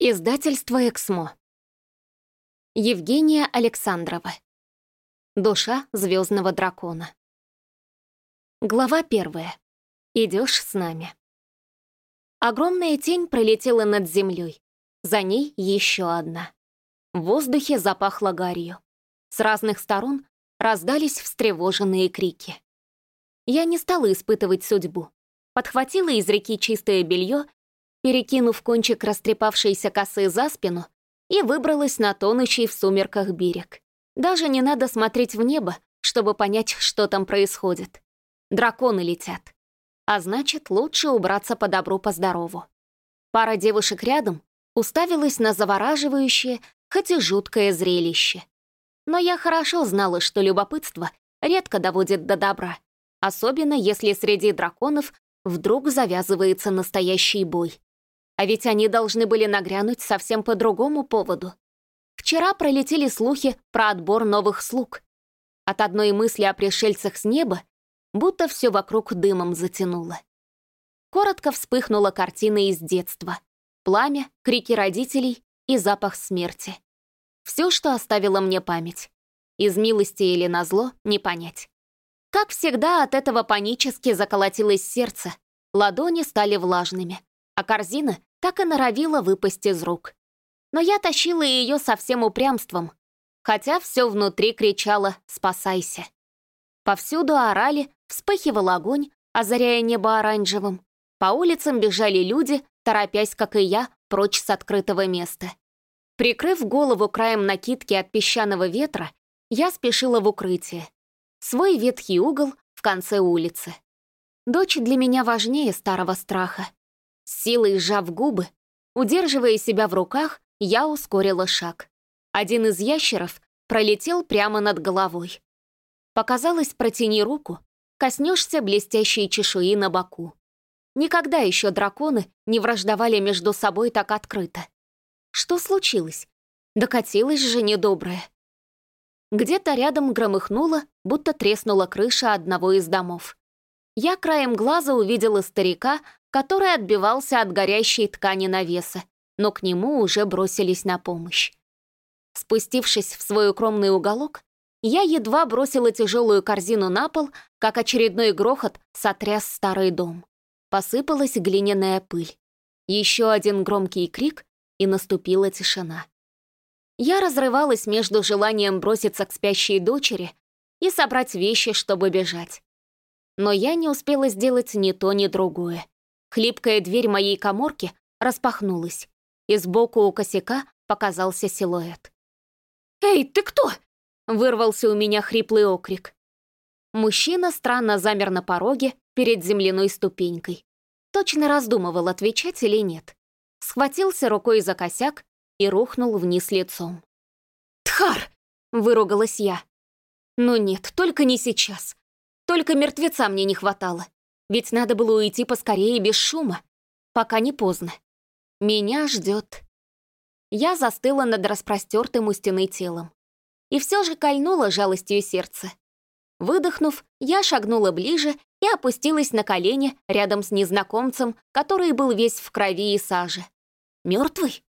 Издательство «Эксмо». Евгения Александрова. Душа звездного дракона. Глава первая. Идешь с нами. Огромная тень пролетела над землей. За ней еще одна. В воздухе запахло гарью. С разных сторон раздались встревоженные крики. Я не стала испытывать судьбу. Подхватила из реки чистое белье перекинув кончик растрепавшейся косы за спину, и выбралась на тонущий в сумерках берег. Даже не надо смотреть в небо, чтобы понять, что там происходит. Драконы летят. А значит, лучше убраться по добру, по здорову. Пара девушек рядом уставилась на завораживающее, хоть и жуткое зрелище. Но я хорошо знала, что любопытство редко доводит до добра, особенно если среди драконов вдруг завязывается настоящий бой. А ведь они должны были нагрянуть совсем по другому поводу. Вчера пролетели слухи про отбор новых слуг. От одной мысли о пришельцах с неба будто все вокруг дымом затянуло. Коротко вспыхнула картина из детства. Пламя, крики родителей и запах смерти. Все, что оставило мне память. Из милости или назло, не понять. Как всегда, от этого панически заколотилось сердце, ладони стали влажными а корзина так и норовила выпасть из рук. Но я тащила ее со всем упрямством, хотя все внутри кричало «спасайся». Повсюду орали, вспыхивал огонь, озаряя небо оранжевым. По улицам бежали люди, торопясь, как и я, прочь с открытого места. Прикрыв голову краем накидки от песчаного ветра, я спешила в укрытие. Свой ветхий угол в конце улицы. Дочь для меня важнее старого страха. Силой сжав губы, удерживая себя в руках, я ускорила шаг. Один из ящеров пролетел прямо над головой. Показалось, протяни руку, коснешься блестящей чешуи на боку. Никогда еще драконы не враждовали между собой так открыто. Что случилось? Докатилась же недобрая. Где-то рядом громыхнуло, будто треснула крыша одного из домов. Я краем глаза увидела старика, который отбивался от горящей ткани навеса, но к нему уже бросились на помощь. Спустившись в свой укромный уголок, я едва бросила тяжелую корзину на пол, как очередной грохот сотряс старый дом. Посыпалась глиняная пыль. Еще один громкий крик, и наступила тишина. Я разрывалась между желанием броситься к спящей дочери и собрать вещи, чтобы бежать. Но я не успела сделать ни то, ни другое. Хлипкая дверь моей коморки распахнулась, и сбоку у косяка показался силуэт. «Эй, ты кто?» — вырвался у меня хриплый окрик. Мужчина странно замер на пороге перед земляной ступенькой. Точно раздумывал, отвечать или нет. Схватился рукой за косяк и рухнул вниз лицом. «Тхар!» — выругалась я. «Ну нет, только не сейчас. Только мертвеца мне не хватало. Ведь надо было уйти поскорее без шума, пока не поздно. Меня ждет. Я застыла над распростертым у стены телом. И все же кольнула жалостью сердце. Выдохнув, я шагнула ближе и опустилась на колени рядом с незнакомцем, который был весь в крови и саже. Мертвый?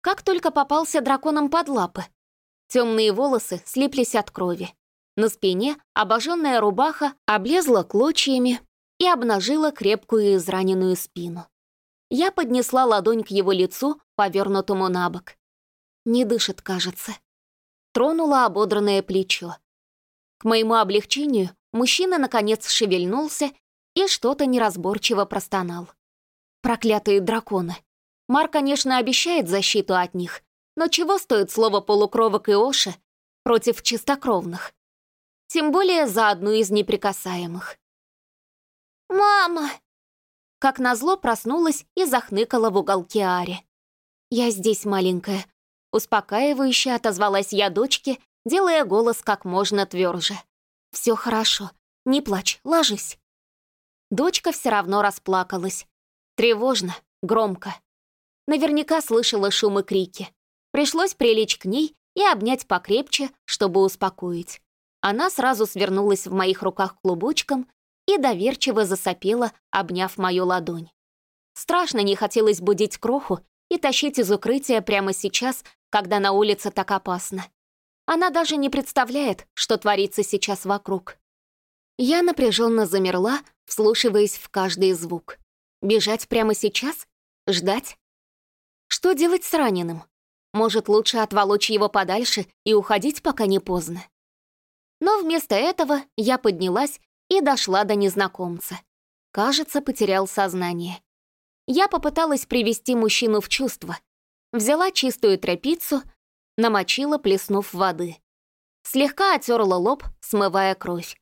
Как только попался драконом под лапы. Темные волосы слиплись от крови. На спине обожженная рубаха облезла клочьями, и обнажила крепкую израненную спину. Я поднесла ладонь к его лицу, повернутому на бок. Не дышит, кажется. Тронула ободранное плечо. К моему облегчению мужчина наконец шевельнулся и что-то неразборчиво простонал. Проклятые драконы. Мар, конечно, обещает защиту от них, но чего стоит слово полукровок и Оши против чистокровных? Тем более за одну из неприкасаемых. «Мама!» Как назло проснулась и захныкала в уголке Ари. «Я здесь, маленькая», — успокаивающе отозвалась я дочке, делая голос как можно тверже. «Все хорошо, не плачь, ложись». Дочка все равно расплакалась. Тревожно, громко. Наверняка слышала шум и крики. Пришлось прилечь к ней и обнять покрепче, чтобы успокоить. Она сразу свернулась в моих руках клубочком и доверчиво засопела, обняв мою ладонь. Страшно не хотелось будить кроху и тащить из укрытия прямо сейчас, когда на улице так опасно. Она даже не представляет, что творится сейчас вокруг. Я напряженно замерла, вслушиваясь в каждый звук. Бежать прямо сейчас? Ждать? Что делать с раненым? Может, лучше отволочь его подальше и уходить, пока не поздно? Но вместо этого я поднялась и дошла до незнакомца. Кажется, потерял сознание. Я попыталась привести мужчину в чувство. Взяла чистую тряпицу, намочила, плеснув воды. Слегка отерла лоб, смывая кровь.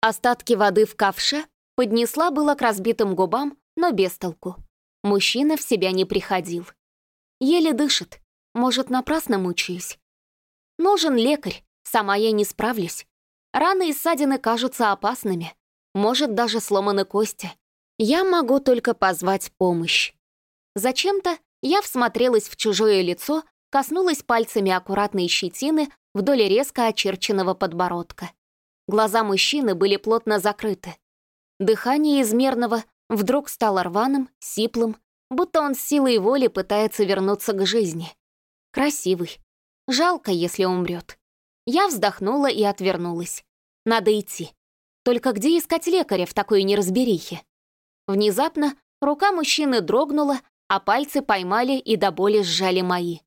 Остатки воды в ковше поднесла было к разбитым губам, но без толку. Мужчина в себя не приходил. Еле дышит. Может, напрасно мучаюсь. Нужен лекарь, сама я не справлюсь. Раны и ссадины кажутся опасными. Может, даже сломаны кости. Я могу только позвать помощь. Зачем-то я всмотрелась в чужое лицо, коснулась пальцами аккуратной щетины вдоль резко очерченного подбородка. Глаза мужчины были плотно закрыты. Дыхание измерного вдруг стало рваным, сиплым, будто он с силой воли пытается вернуться к жизни. Красивый. Жалко, если умрет. Я вздохнула и отвернулась. Надо идти. Только где искать лекаря в такой неразберихе? Внезапно рука мужчины дрогнула, а пальцы поймали и до боли сжали мои.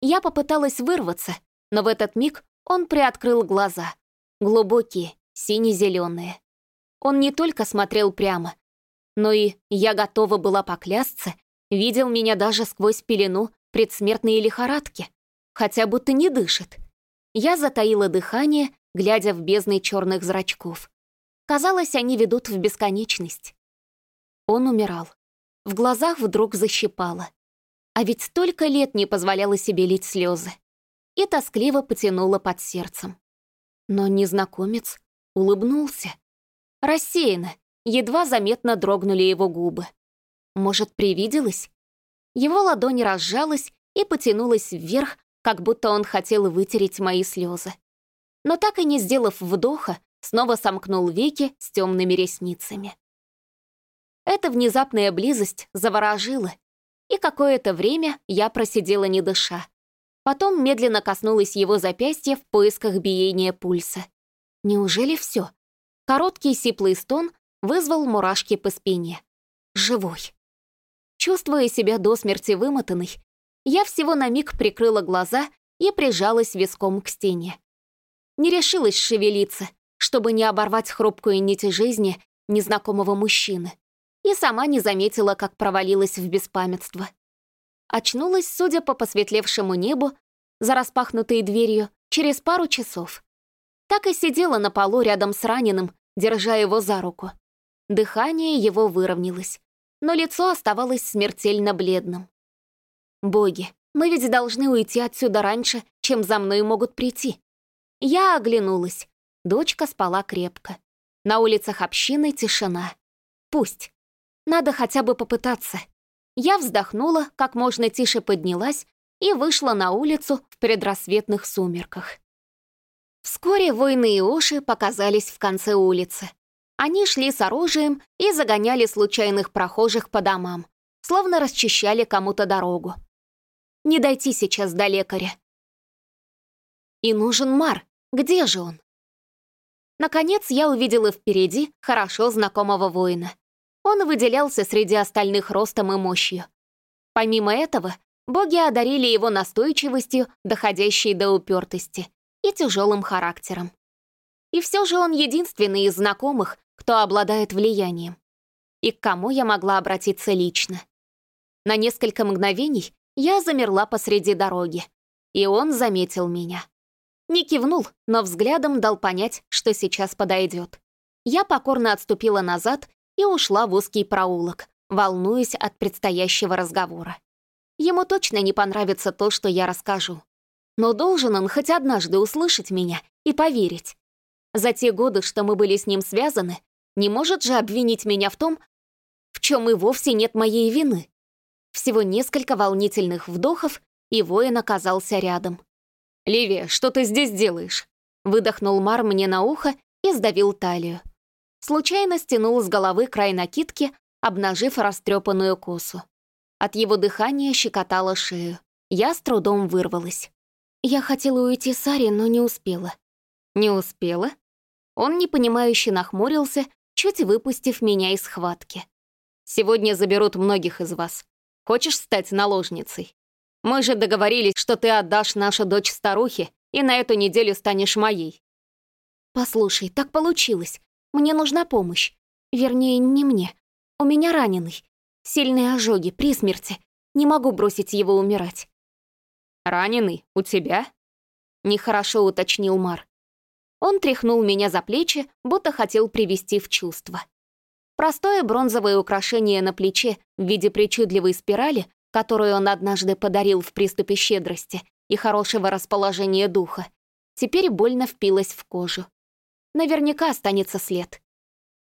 Я попыталась вырваться, но в этот миг он приоткрыл глаза. Глубокие, сине-зеленые. Он не только смотрел прямо, но и, я готова была поклясться, видел меня даже сквозь пелену предсмертной лихорадки, хотя будто не дышит. Я затаила дыхание, глядя в бездны черных зрачков. Казалось, они ведут в бесконечность. Он умирал. В глазах вдруг защипало. А ведь столько лет не позволяла себе лить слезы. И тоскливо потянула под сердцем. Но незнакомец улыбнулся. Рассеянно, едва заметно дрогнули его губы. Может, привиделось? Его ладонь разжалась и потянулась вверх, как будто он хотел вытереть мои слезы. Но так и не сделав вдоха, снова сомкнул веки с темными ресницами. Эта внезапная близость заворожила, и какое-то время я просидела не дыша. Потом медленно коснулась его запястья в поисках биения пульса. Неужели все? Короткий сиплый стон вызвал мурашки по спине. Живой. Чувствуя себя до смерти вымотанной, я всего на миг прикрыла глаза и прижалась виском к стене. Не решилась шевелиться, чтобы не оборвать хрупкую нить жизни незнакомого мужчины, и сама не заметила, как провалилась в беспамятство. Очнулась, судя по посветлевшему небу, за распахнутой дверью, через пару часов. Так и сидела на полу рядом с раненым, держа его за руку. Дыхание его выровнялось, но лицо оставалось смертельно бледным. Боги, мы ведь должны уйти отсюда раньше, чем за мной могут прийти. Я оглянулась. Дочка спала крепко. На улицах общины тишина. Пусть. Надо хотя бы попытаться. Я вздохнула, как можно тише поднялась и вышла на улицу в предрассветных сумерках. Вскоре воины и оши показались в конце улицы. Они шли с оружием и загоняли случайных прохожих по домам, словно расчищали кому-то дорогу. Не дойти сейчас до лекаря. И нужен Мар. Где же он? Наконец я увидела впереди хорошо знакомого воина. Он выделялся среди остальных ростом и мощью. Помимо этого, боги одарили его настойчивостью, доходящей до упертости, и тяжелым характером. И все же он единственный из знакомых, кто обладает влиянием. И к кому я могла обратиться лично. На несколько мгновений я замерла посреди дороги, и он заметил меня. Не кивнул, но взглядом дал понять, что сейчас подойдет. Я покорно отступила назад и ушла в узкий проулок, волнуясь от предстоящего разговора. Ему точно не понравится то, что я расскажу. Но должен он хоть однажды услышать меня и поверить. За те годы, что мы были с ним связаны, не может же обвинить меня в том, в чем и вовсе нет моей вины. Всего несколько волнительных вдохов, и воин оказался рядом. «Ливия, что ты здесь делаешь?» Выдохнул Мар мне на ухо и сдавил талию. Случайно стянул с головы край накидки, обнажив растрепанную косу. От его дыхания щекотало шею. Я с трудом вырвалась. Я хотела уйти с Ари, но не успела. Не успела? Он непонимающе нахмурился, чуть выпустив меня из схватки. «Сегодня заберут многих из вас. Хочешь стать наложницей? Мы же договорились, что ты отдашь нашу дочь старухе, и на эту неделю станешь моей». «Послушай, так получилось. Мне нужна помощь. Вернее, не мне. У меня раненый. Сильные ожоги, при смерти. Не могу бросить его умирать». «Раненый? У тебя?» Нехорошо уточнил Мар. Он тряхнул меня за плечи, будто хотел привести в чувство. Простое бронзовое украшение на плече в виде причудливой спирали, которую он однажды подарил в приступе щедрости и хорошего расположения духа, теперь больно впилось в кожу. Наверняка останется след.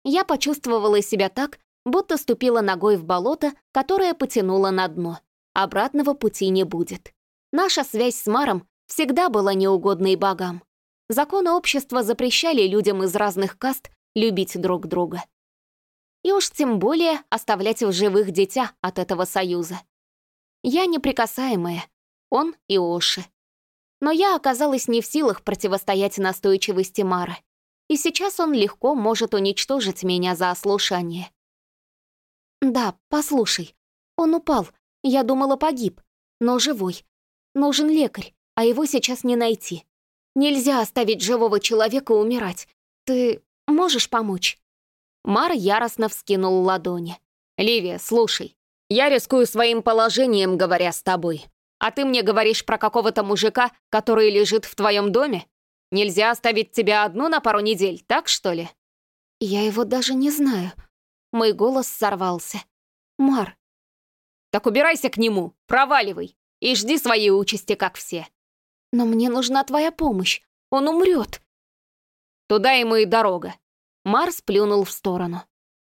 Я почувствовала себя так, будто ступила ногой в болото, которое потянуло на дно. Обратного пути не будет. Наша связь с Маром всегда была неугодной богам. Законы общества запрещали людям из разных каст любить друг друга. И уж тем более оставлять в живых дитя от этого союза. Я неприкасаемая, он и Оши. Но я оказалась не в силах противостоять настойчивости Мара, и сейчас он легко может уничтожить меня за ослушание. «Да, послушай, он упал, я думала, погиб, но живой. Нужен лекарь, а его сейчас не найти. Нельзя оставить живого человека умирать. Ты можешь помочь?» Мар яростно вскинул ладони. «Ливия, слушай, я рискую своим положением, говоря с тобой. А ты мне говоришь про какого-то мужика, который лежит в твоем доме? Нельзя оставить тебя одну на пару недель, так что ли?» «Я его даже не знаю». Мой голос сорвался. «Мар». «Так убирайся к нему, проваливай, и жди своей участи, как все. «Но мне нужна твоя помощь. Он умрет!» «Туда ему и дорога!» Марс плюнул в сторону.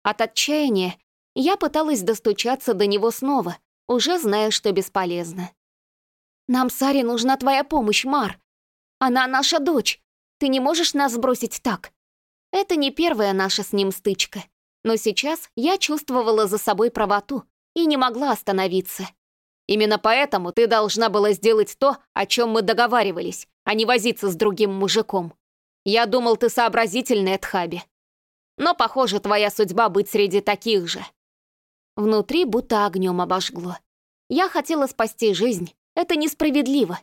От отчаяния я пыталась достучаться до него снова, уже зная, что бесполезно. «Нам, Саре, нужна твоя помощь, Мар. Она наша дочь. Ты не можешь нас бросить так?» Это не первая наша с ним стычка, но сейчас я чувствовала за собой правоту и не могла остановиться. Именно поэтому ты должна была сделать то, о чем мы договаривались, а не возиться с другим мужиком. Я думал, ты сообразительная, Тхаби. Но, похоже, твоя судьба быть среди таких же». Внутри будто огнем обожгло. Я хотела спасти жизнь. Это несправедливо.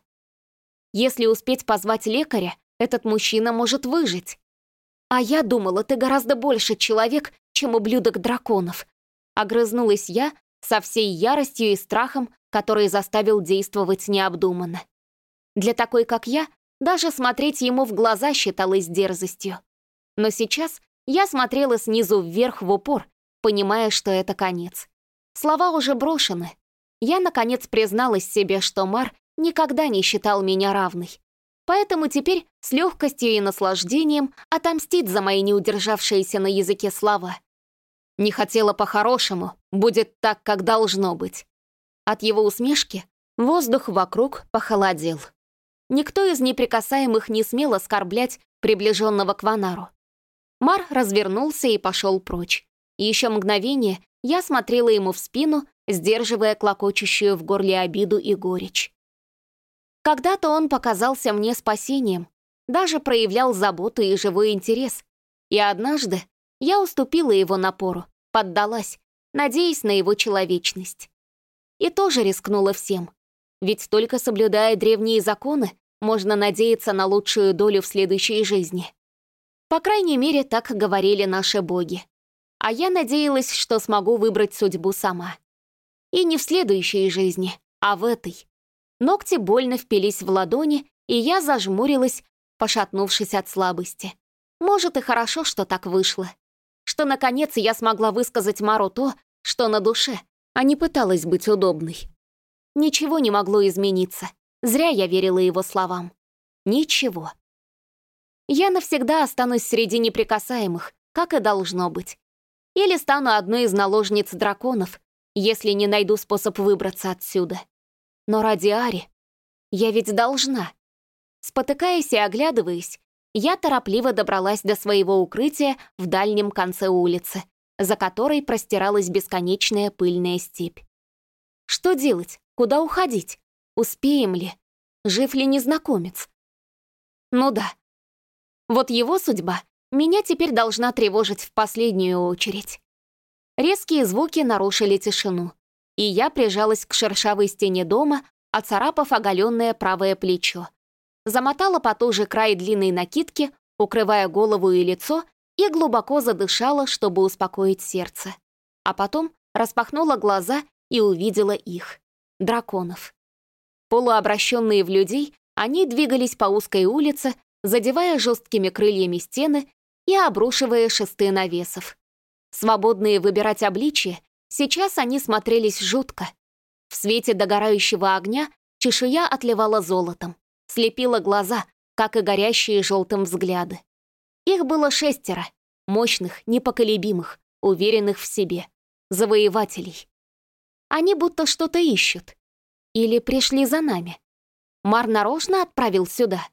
Если успеть позвать лекаря, этот мужчина может выжить. А я думала, ты гораздо больше человек, чем ублюдок драконов. Огрызнулась я со всей яростью и страхом, который заставил действовать необдуманно. Для такой, как я, даже смотреть ему в глаза считалось дерзостью. Но сейчас я смотрела снизу вверх в упор, понимая, что это конец. Слова уже брошены. Я, наконец, призналась себе, что Мар никогда не считал меня равной. Поэтому теперь с легкостью и наслаждением отомстит за мои неудержавшиеся на языке слова. Не хотела по-хорошему, будет так, как должно быть. От его усмешки воздух вокруг похолодел. Никто из неприкасаемых не смел оскорблять приближенного к Ванару. Мар развернулся и пошел прочь. Еще мгновение я смотрела ему в спину, сдерживая клокочущую в горле обиду и горечь. Когда-то он показался мне спасением, даже проявлял заботу и живой интерес. И однажды я уступила его напору, поддалась, надеясь на его человечность. И тоже рискнула всем. Ведь только соблюдая древние законы, можно надеяться на лучшую долю в следующей жизни. По крайней мере, так говорили наши боги. А я надеялась, что смогу выбрать судьбу сама. И не в следующей жизни, а в этой. Ногти больно впились в ладони, и я зажмурилась, пошатнувшись от слабости. Может, и хорошо, что так вышло. Что, наконец, я смогла высказать Мару то, что на душе, а не пыталась быть удобной. Ничего не могло измениться. Зря я верила его словам. Ничего. Я навсегда останусь среди неприкасаемых, как и должно быть. Или стану одной из наложниц драконов, если не найду способ выбраться отсюда. Но ради Ари я ведь должна. Спотыкаясь и оглядываясь, я торопливо добралась до своего укрытия в дальнем конце улицы, за которой простиралась бесконечная пыльная степь. Что делать? Куда уходить? Успеем ли? Жив ли незнакомец? Ну да. Вот его судьба меня теперь должна тревожить в последнюю очередь. Резкие звуки нарушили тишину, и я прижалась к шершавой стене дома, оцарапав оголенное правое плечо. Замотала потуже край длинной накидки, укрывая голову и лицо, и глубоко задышала, чтобы успокоить сердце. А потом распахнула глаза и увидела их — драконов. Полуобращенные в людей, они двигались по узкой улице, задевая жесткими крыльями стены и обрушивая шесты навесов. Свободные выбирать обличье, сейчас они смотрелись жутко. В свете догорающего огня чешуя отливала золотом, слепила глаза, как и горящие желтым взгляды. Их было шестеро, мощных, непоколебимых, уверенных в себе, завоевателей. Они будто что-то ищут, или пришли за нами? Мар нарочно отправил сюда?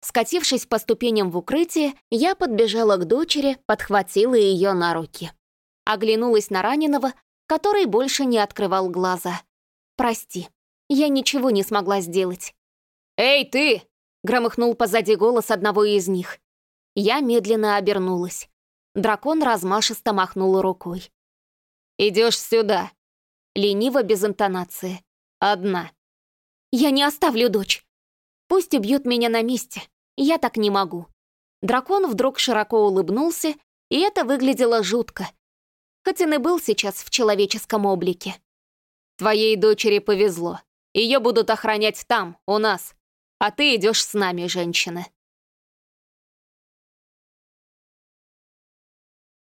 Скатившись по ступеням в укрытие, я подбежала к дочери, подхватила ее на руки. Оглянулась на раненого, который больше не открывал глаза. «Прости, я ничего не смогла сделать». «Эй, ты!» — громыхнул позади голос одного из них. Я медленно обернулась. Дракон размашисто махнул рукой. «Идешь сюда!» Лениво, без интонации. Одна. Я не оставлю дочь. Пусть убьют меня на месте. Я так не могу. Дракон вдруг широко улыбнулся, и это выглядело жутко. Хоть он и был сейчас в человеческом облике. Твоей дочери повезло. Ее будут охранять там, у нас. А ты идешь с нами, женщина.